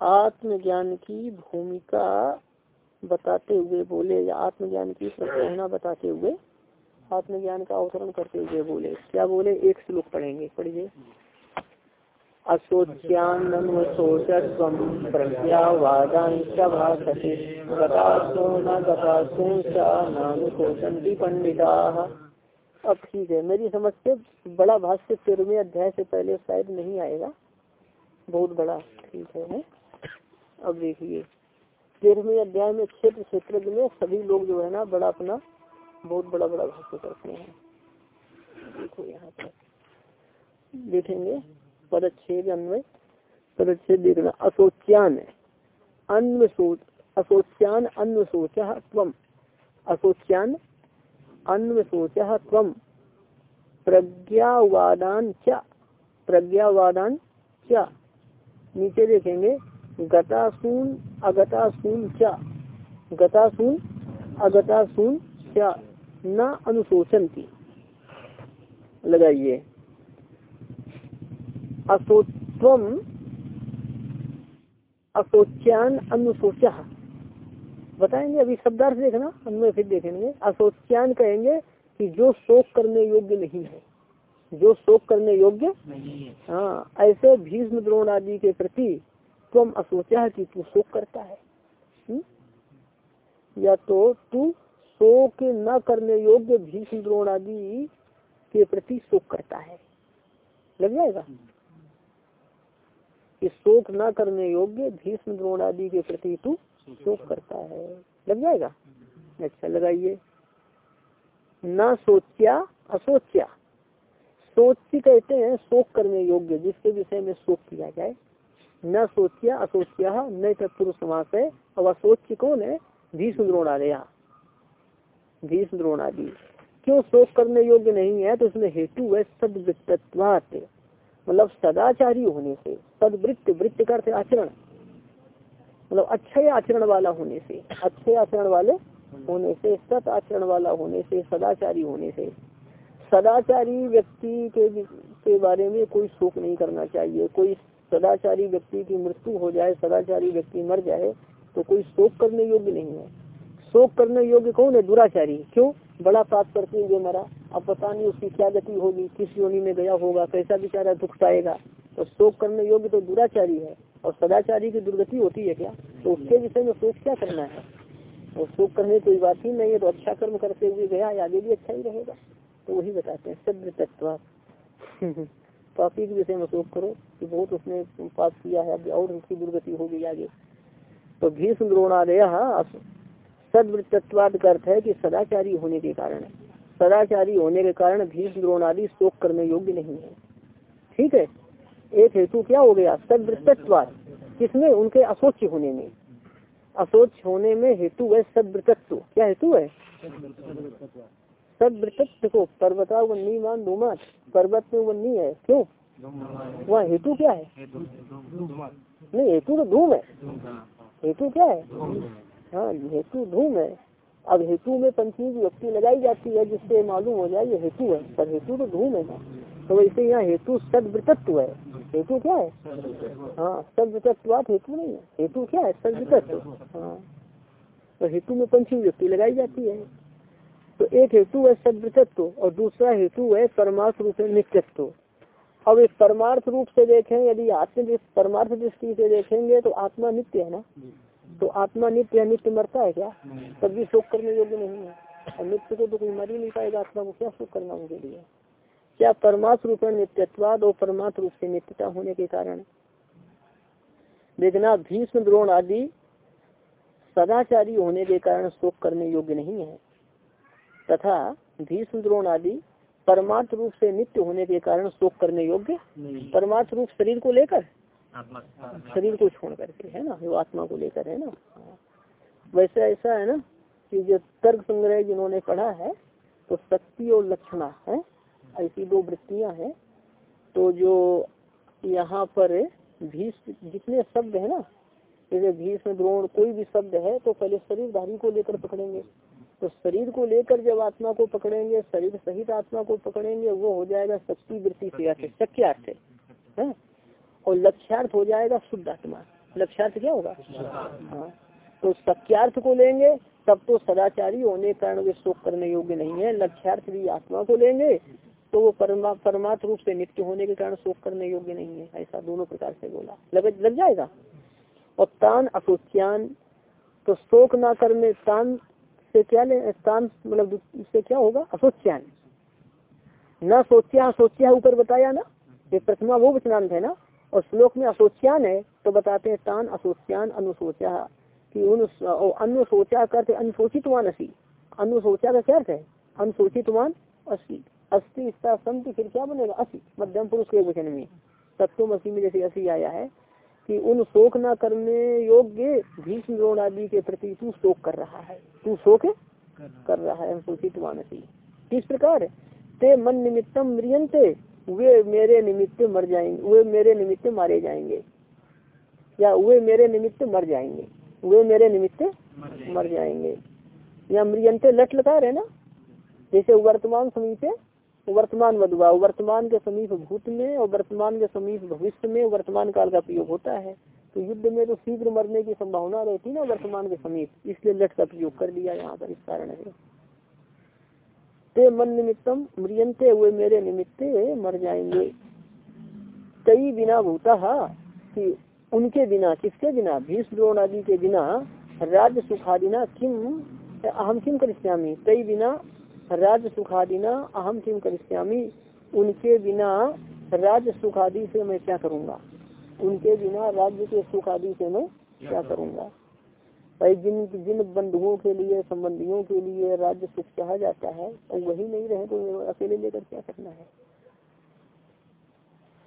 आत्मज्ञान की भूमिका बताते हुए बोले, या आत्मज्ञान की प्रस्तावना बताते हुए, आत्मज्ञान का अवतरण करते हुए बोले। क्या बोले? एक श्लोक पढ़ेंगे, पढ़िए। नानुशोचन्ति अब ठीक है, मेरी समझ से बड़ा भाष्य तेरहवें अध्याय से पहले शायद नहीं आएगा। बहुत बड़ा ठीक है? अब देखिए। तेरहवें अध्याय में क्षेत्र क्षेत्र में सभी लोग जो है ना बड़ा अपना, बहुत बड़ा बड़ा भाष्य करते हैं। देखो यहाँ पर। देखेंगे, पदच्छेद अन्वय। पदच्छेद देखना, असोच्यान। अन्व सोच, असोच्यान अन्व सोच तम असोच्यान अन्व सोच तम प्रज्ञावादान क्या प्रज्ञावादान क्या नीचे देखेंगे गतासून अगतासून च गतासून अगतासून च न अनुशोचनती लगाइए। असोत्वम असोच्यान अनुशोच। बताएँगे अभी शब्दार्थ देखना अन्वय फिर देखेंगे। असोच्यान कहेंगे कि जो शोक करने योग्य नहीं है। जो शोक करने योग्य नहीं है। हाँ ऐसे भीष्म द्रोण आदि के प्रति तुम असोचा कि तू शोक करता है। हुँ? या तो तू शोक न करने योग्य भीष्म द्रोण आदि के प्रति शोक करता है। लग जाएगा? कि शोक न करने योग्य भीष्म द्रोण आदि के प्रति तू शोक करता है। लग जाएगा? अच्छा लगाइए। न सोच्या असोच्या सोच कहते हैं शोक करने योग्य, जिसके विषय में शोक किया जाए। न सोचिया, असोच्या, न तत्पुरुष समास है और असोच्य कौन है भीष्म द्रोण आदया भीष्म द्रोण आदि क्यों शोक करने योग्य नहीं है? तो उसमें हेतु है सदवृत्तत्वात। मतलब सदाचारी होने से, सदवृत्त, वृत्त करते आचरण। मतलब अच्छे आचरण वाला होने से, अच्छे आचरण वाले होने से, सत आचरण वाला होने से, सदाचारी होने से। सदाचारी व्यक्ति के के बारे में कोई शोक नहीं करना चाहिए, कोई सदाचारी व्यक्ति की मृत्यु हो जाए, सदाचारी व्यक्ति मर जाए तो कोई शोक करने योग्य नहीं है। शोक करने योग्य कौन है? दुराचारी। क्यों? बड़ा पाप करते हुए मरा। अब पता नहीं उसकी क्या गति होगी, किस योनि में गया होगा, कैसा बेचारा दुख पाएगा। तो शोक करने योग्य तो दुराचारी है। और सदाचारी की दुर्गति होती है क्या? तो उसके विषय में शोक क्या करना है? और शोक करने कोई बात ही नहीं है तो अच्छा कर्म करते हुए गया, आगे भी अच्छा ही रहेगा। तो वही बताते हैं सभ्य तत्व पापी के विषय में शोक करो कि बहुत उसने पाप किया है, अभी और उसकी दुर्गति होगी आगे। तो भीष्म द्रोणादय सदवृत्तत्वाद का अर्थ है कि सदाचारी होने के कारण सदाचारी होने के कारण भीष्म द्रोणादि शोक करने योग्य नहीं है। ठीक है? एक हेतु क्या हो गया? सदवृत्तत्वाद किसमें? उनके असोच होने में। असोच होने में हेतु है सदवृत्तत्व क्या हेतु है? सदवृत्तत्व को पर्वता वन्नी मान धूमा पर्वत में वन्नी है। क्यों? वहाँ हेतु क्या है? नहीं, हेतु तो धूम है। हेतु क्या है? हाँ हेतु धूम है। अब हेतु में पंचमी व्यक्ति लगाई जाती है, जिससे मालूम हो जाए ये हेतु है। पर हेतु तो धूम है। ना तो वैसे यहाँ हेतु सदवृतत्व है। हेतु क्या है? हाँ सदवृतत्वात हेतु नहीं है। हेतु क्या है? सदवृतत्व हाँ। तो हेतु में पंचमी व्यक्ति लगाई जाती है। तो एक हेतु है सदवृतत्व और दूसरा हेतु है परमार्थ रूप में नित्यत्व। अब इस परमार्थ रूप से देखें यदि आत्म परमार्थ दृष्टि से देखेंगे तो आत्मा नित्य है ना? तो आत्मा नित्य है नित्य मरता है क्या? तब भी शोक करने योग्य नहीं है। और नित्य को तो कोई मर ही नहीं पाएगा आत्मा को क्या शोक करना उनके लिए? क्या परमार्थ रूप नित्यत्वाद और परमार्थ रूप से नित्यता होने के कारण? देखना भीष्म द्रोण आदि सदाचारी होने के कारण शोक करने योग्य नहीं है। तथा भीष्म द्रोण आदि परमार्थ रूप से नित्य होने के कारण शोक करने योग्य परमार्थ रूप शरीर को लेकर। शरीर को छोड़ करके है ना? जो आत्मा को लेकर है ना? वैसे ऐसा है ना कि जो तर्क संग्रह जिन्होंने पढ़ा है तो शक्ति और लक्षणा है ऐसी दो वृत्तियाँ हैं। तो जो यहाँ पर भीष जितने शब्द है ना जैसे भीष्म द्रोण कोई भी शब्द है तो पहले शरीरधारी को लेकर पकड़ेंगे। तो शरीर को लेकर जब आत्मा को पकड़ेंगे, शरीर सहित आत्मा को पकड़ेंगे, वो हो जाएगा शक्ति वृत्ति से अर्थ शक्य अर्थ है? और लक्ष्यार्थ हो जाएगा शुद्ध आत्मा। लक्ष्यार्थ क्या होगा? हाँ। तो सत्यार्थ को लेंगे, तब तो सदाचारी होने कारण वे शोक करने योग्य नहीं है। लक्ष्यार्थ भी आत्मा को लेंगे तो वो परमा परमात्म रूप से नित्य होने के कारण शोक करने योग्य नहीं है। ऐसा दोनों प्रकार से बोला। लग लग जाएगा? और तान असोच्यान तो शोक ना करने, तान से क्या ले तान मतलब इससे क्या होगा? असोच्यान न। सोचा सोचा ऊपर बताया ना, ये प्रथमा वो वचनांत है ना, और श्लोक में असोच्यान है तो बताते हैं तान असोच्यान अनुसोचा कि उन अनुसोचा करते अनुशोचितवान असी। अनुसोचा का क्या अर्थ है? अनुशोचितवान असी। अस्थि संति फिर क्या बनेगा? असी। मध्यम पुरुष के वचन में। तत्व असी में जैसे असी आया है कि उन शोक न करने योग्य भीष्म द्रोण आदि के प्रति तू शोक कर रहा है। तू शोक कर रहा है अनुसूचित मानसी किस प्रकार? ते मन निमित्तम म्रियंते वे मेरे निमित्त मर जाएँगे वे मेरे निमित्त मारे जाएँगे। या वे मेरे निमित्त मर जाएँगे, वे मेरे निमित्त मर जाएँगे। या मृियंते लट लगा रहे ना? जैसे वर्तमान समीप वर्तमान वधुआ वर्तमान के समीप भूत में और वर्तमान के समीप भविष्य में वर्तमान काल का प्रयोग होता है। तो युद्ध में तो शीघ्र मरने की संभावना रहती ना वर्तमान के समीप, इसलिए लट का प्रयोग कर दिया यहाँ पर, इस कारण है। ते मन निमित्तम, मृियंते हुए मेरे निमित्त मर जाएँगे। कई बिना भूता कि उनके बिना, किसके बिना? भीष्म द्रोण आदि के बिना राज्य सुखादिना किम अहम किम करिष्यामी? कई बिना राज्य सुखादिना अहम किम करिष्यामी? उनके बिना राज्य सुखादि से मैं क्या करूँगा? उनके बिना राज्य के सुखादि से मैं क्या करूँगा? भाई जिन जिन बंधुओं के लिए संबंधियों के लिए राज्य सुख कहा जाता है और वही नहीं रहे तो अकेले लेकर क्या करना है?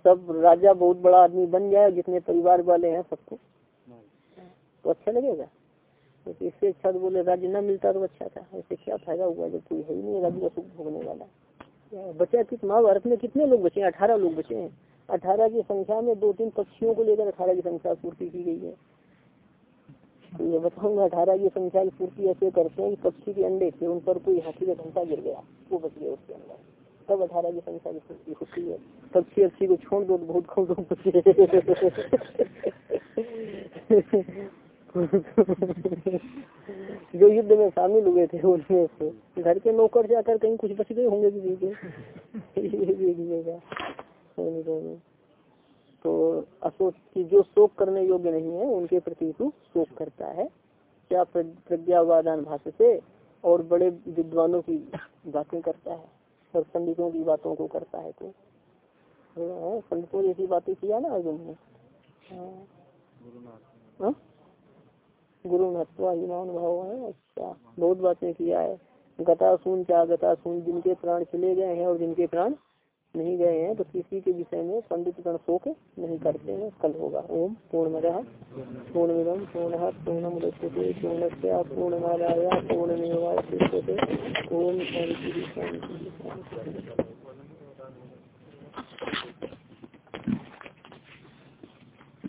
सब राजा बहुत बड़ा आदमी बन जाए जितने परिवार वाले हैं सबको। तो अच्छा लगेगा? तो इससे अच्छा तो बोले, राज्य न मिलता तो अच्छा था। ऐसे क्या फ़ायदा हुआ जब कोई है ही नहीं, राज्य का सुख भोगने वाला। बचा किस महाभारत में कितने लोग बचे हैं? अठारह लोग बचे हैं। अठारह की संख्या में दो तीन पक्षियों को लेकर अठारह की संख्या पूर्ति की गई है। तो ये बताऊँगा, अठारह की संख्या की पूर्ति ऐसे करते हैं कि पक्षी के अंडे थे, उन पर कोई हाथी का घंटा गिर गया, वो बच गया उसके अंदर। तब अठारह की संख्या की पूर्ति होती है। पक्षी अच्छी को छोड़ दो, बहुत कम लोग बचे जो युद्ध में शामिल हुए थे उनमें से। घर के नौकर जाकर कहीं कुछ बच गए होंगे किसी के। तो अशोक की जो शोक करने योग्य नहीं है, उनके प्रति शोक करता है। क्या प्रज्ञावादान भाष्य से और बड़े विद्वानों की बातें करता है और पंडितों की बातों को करता है तो पंडितों जैसी बातें किया ना अर्जुन ने? गुरु महत्वा ईमान भाव है अच्छा बहुत बातें किया है। गता सुन, क्या गता सुन, जिनके प्राण चले गए हैं और जिनके प्राण नहीं गए हैं तो किसी के विषय में पंडित गण शोक नहीं करते हैं, कल होगा। ओम पूर्ण पूर्णमिदम पूर्ण पूर्णम दृश्यते पूर्णस्य पूर्णमादाय पूर्णमेवाशिष्यते ओम शांति शांति